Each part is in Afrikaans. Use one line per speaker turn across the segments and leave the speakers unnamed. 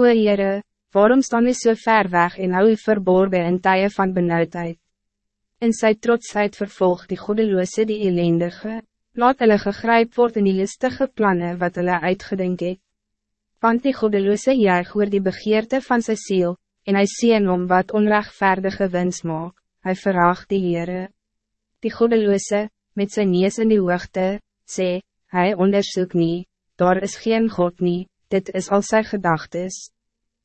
O Heere, waarom staan u so ver weg en hou u verborgen in tye van benauwdheid? In sy trotsheid vervolg die goedeloose die ellendige, laat hulle gegryp word in die listige plannen wat hulle uitgedink het. Want die goedeloose juig oor die begeerte van sy ziel, en hy sien om wat onrechtvaardige wins maak, hy verraag die Heere. Die goedeloose, met zijn neus in die hoogte, sê, hy onderzoek niet, daar is geen God niet, dit is al sy gedagtes.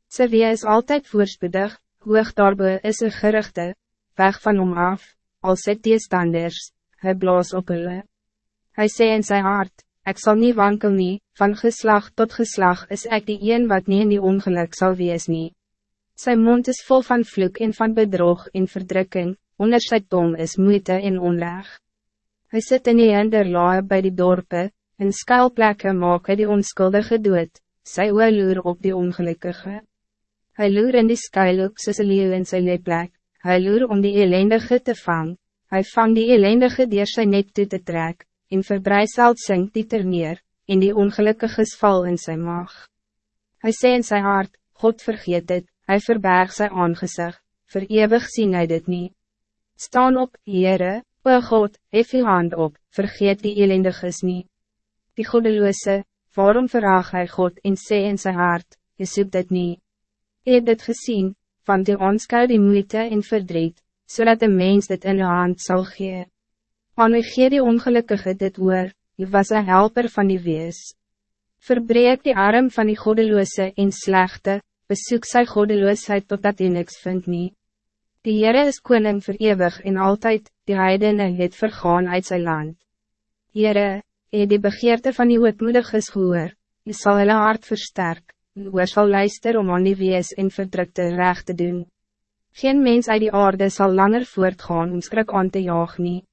Sy wie is altijd voorspoedig, hoog daarbe is een gerichte, weg van hom af, als sy teestanders, hy blaas op hulle. Hy sê in sy hart, ik zal niet wankel nie, van geslag tot geslag is ik die een wat nie in die ongeluk zal wees nie. Sy mond is vol van vloek en van bedrog en verdrukking, onder sy tong is moeite en onleg. Hij zit in die hinderlaai by die dorpe, in skuilplekke maak hy die onskuldige dood, sy oorloer op die ongelukkige. Hij loer in die skuilhoek soos een leeuw in sy leeplek, Hij loer om die ellendige te vang, hij vang die ellendige dier sy net toe te trek, en verbreiseld sink die ter neer, en die ongelukkige val in zijn maag. Hij sê in zijn hart, God vergeet het, hij verberg zijn aangezicht, verewig sien hy dit niet. Staan op, Heere, o God, hef je hand op, vergeet die ellendiges niet. Die godeloose, waarom verraag hij God en sê in zijn hart, je soekt dit niet. Je hebt dit gezien, van die onskou die moeite en verdriet, zodat de mens dit in de hand zal gee. Aan u gee die ongelukkige dit oor, u was een helper van die wees. Verbreek die arm van die godeloose en slechte, besoek sy godeloosheid totdat u niks vind nie. Die Heere is koning verewig en altijd, die heidene het vergaan uit zijn land. Heere, hy die begeerte van die ootmoediges gehoor, u sal hulle hart versterk oor sal luister om aan die wees en verdrukte recht te doen. Geen mens uit die aarde zal langer voortgaan om skrik aan te jaag nie.